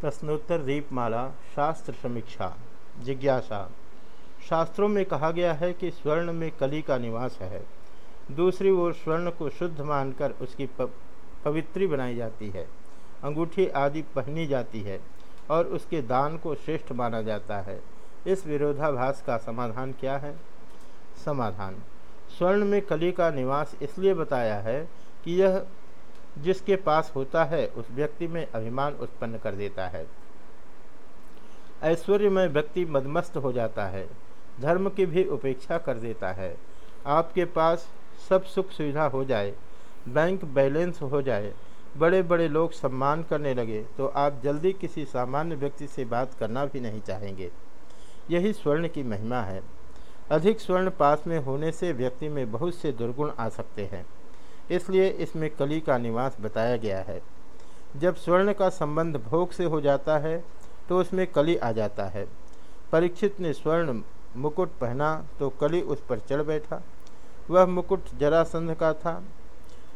प्रश्नोत्तर दीपमाला, शास्त्र समीक्षा, जिज्ञासा। शास्त्रों में कहा गया है कि स्वर्ण में कली का निवास है। दूसरी ओर स्वर्ण को शुद्ध मानकर उसकी पवित्री बनाई जाती है। अंगूठी आदि पहनी जाती है और उसके दान को श्रेष्ठ माना जाता है। इस विरोधाभास का समाधान क्या है? समाधान। स्वर्ण में कली का निवास इसलिए बताया है कि यह जिसके पास होता है, उस व्यक्ति में अभिमान उत्पन्न कर देता है। ऐश्वर्यमय व्यक्ति मदमस्त हो जाता है, धर्म की भी उपेक्षा कर देता है। आपके पास सब सुख सुविधा हो जाए, बैंक बैलेंस हो जाए बड़े बड़े लोग सम्मान करने लगे तो आप जल्दी किसी सामान्य व्यक्ति से बात करना भी नहीं चाहेंगे। यही स्वर्ण की महिमा है। अधिक स्वर्ण पास में होने से व्यक्ति में बहुत से दुर्गुण आ सकते हैं। इसलिए इसमें कली का निवास बताया गया है। जब स्वर्ण का संबंध भोग से हो जाता है तो उसमें कली आ जाता है। परीक्षित ने स्वर्ण मुकुट पहना तो कली उस पर चढ़ बैठा। वह मुकुट जरासंध का था।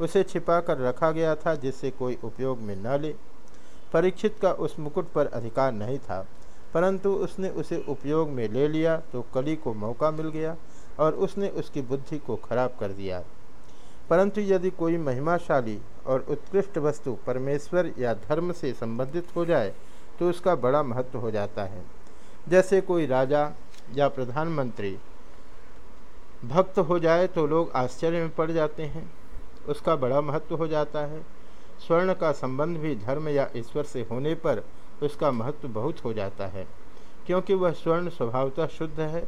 उसे छिपा कर रखा गया था, जिससे कोई उपयोग में न ले। परीक्षित का उस मुकुट पर अधिकार नहीं था। परंतु उसने उसे उपयोग में ले लिया तो कली को मौका मिल गया और उसने उसकी बुद्धि को खराब कर दिया। परंतु यदि कोई महिमाशाली और उत्कृष्ट वस्तु परमेश्वर या धर्म से संबंधित हो जाए तो उसका बड़ा महत्व हो जाता है। जैसे कोई राजा या प्रधानमंत्री भक्त हो जाए तो लोग आश्चर्य में पड़ जाते हैं। उसका बड़ा महत्व हो जाता है। स्वर्ण का संबंध भी धर्म या ईश्वर से होने पर उसका महत्व बहुत हो जाता है, क्योंकि वह स्वर्ण स्वभावतः शुद्ध है।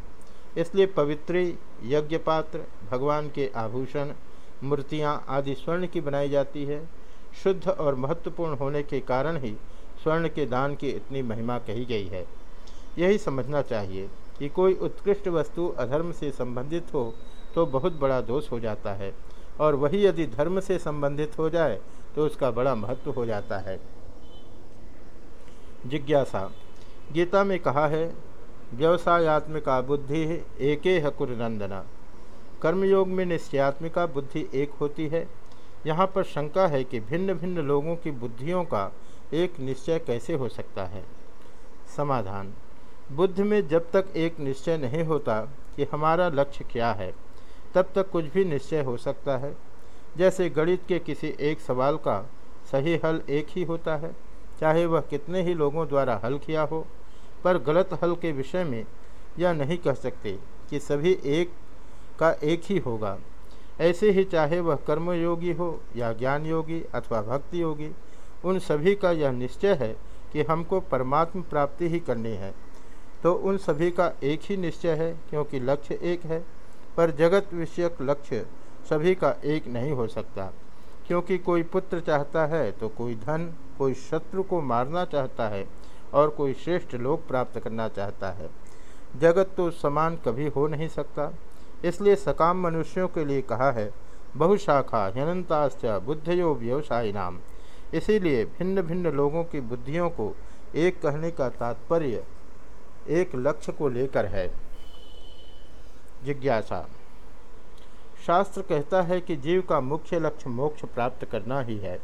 इसलिए पवित्री, यज्ञपात्र, भगवान के आभूषण मूर्तियाँ आदि स्वर्ण की बनाई जाती है। शुद्ध और महत्वपूर्ण होने के कारण ही स्वर्ण के दान की इतनी महिमा कही गई है। यही समझना चाहिए कि कोई उत्कृष्ट वस्तु अधर्म से संबंधित हो तो बहुत बड़ा दोष हो जाता है और वही यदि धर्म से संबंधित हो जाए तो उसका बड़ा महत्व हो जाता है। जिज्ञासा। गीता में कहा है, व्यवसायत्मिका बुद्धि एक हकुरनंदना कर्मयोग में निश्चयात्मिका बुद्धि एक होती है। यहाँ पर शंका है कि भिन्न भिन्न लोगों की बुद्धियों का एक निश्चय कैसे हो सकता है? समाधान। बुद्ध में जब तक एक निश्चय नहीं होता कि हमारा लक्ष्य क्या है, तब तक कुछ भी निश्चय हो सकता है। जैसे गणित के किसी एक सवाल का सही हल एक ही होता है, चाहे वह कितने ही लोगों द्वारा हल किया हो, पर गलत हल के विषय में यह नहीं कह सकते कि सभी एक का एक ही होगा। ऐसे ही चाहे वह कर्मयोगी हो या ज्ञान योगी अथवा भक्ति योगी उन सभी का यह निश्चय है कि हमको परमात्म प्राप्ति ही करनी है। तो उन सभी का एक ही निश्चय है, क्योंकि लक्ष्य एक है, पर जगत विषयक लक्ष्य सभी का एक नहीं हो सकता। क्योंकि कोई पुत्र चाहता है तो कोई धन, कोई शत्रु को मारना चाहता है, और कोई श्रेष्ठ लोक प्राप्त करना चाहता है। जगत तो समान कभी हो नहीं सकता। इसलिए सकाम मनुष्यों के लिए कहा है, बहुशाखा हनंताश्च बुद्धयो व्यवसाय नाम इसीलिए भिन्न भिन्न लोगों की बुद्धियों को एक कहने का तात्पर्य, एक लक्ष्य को लेकर है। जिज्ञासा। शास्त्र कहता है कि जीव का मुख्य लक्ष्य मोक्ष प्राप्त करना ही है।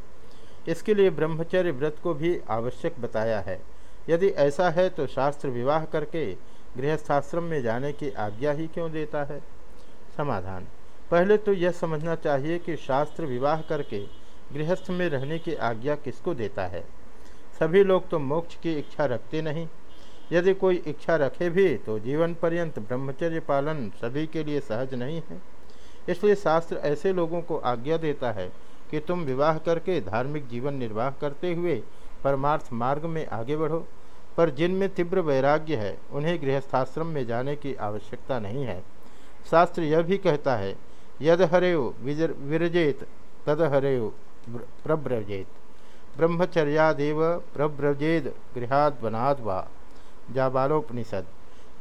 इसके लिए ब्रह्मचर्य व्रत को भी आवश्यक बताया है। यदि ऐसा है तो शास्त्र विवाह करके गृहस्थाश्रम में जाने की आज्ञा ही क्यों देता है? समाधान। पहले तो यह समझना चाहिए कि शास्त्र विवाह करके गृहस्थ में रहने की आज्ञा किसको देता है? सभी लोग तो मोक्ष की इच्छा रखते नहीं। यदि कोई इच्छा रखे भी तो जीवन पर्यंत ब्रह्मचर्य पालन सभी के लिए सहज नहीं है। इसलिए शास्त्र ऐसे लोगों को आज्ञा देता है कि तुम विवाह करके धार्मिक जीवन निर्वाह करते हुए परमार्थ मार्ग में आगे बढ़ो। पर जिनमें तीव्र वैराग्य है, उन्हें गृहस्थाश्रम में जाने की आवश्यकता नहीं है। शास्त्र यह भी कहता है, यद हरेव विरजेत, तद हरेव प्रव्रजेत ब्रह्मचर्यादेव प्रव्रजेद गृहाद वनाद वा। जाबालोपनिषद।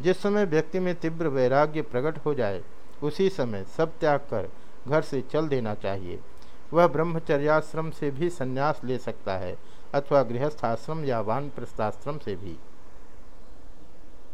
जिस समय व्यक्ति में तीव्र वैराग्य प्रकट हो जाए, उसी समय सब त्याग कर घर से चल देना चाहिए। वह ब्रह्मचर्याश्रम से भी संन्यास ले सकता है, अथवा गृहस्थाश्रम या वान प्रस्थाश्रम से भी।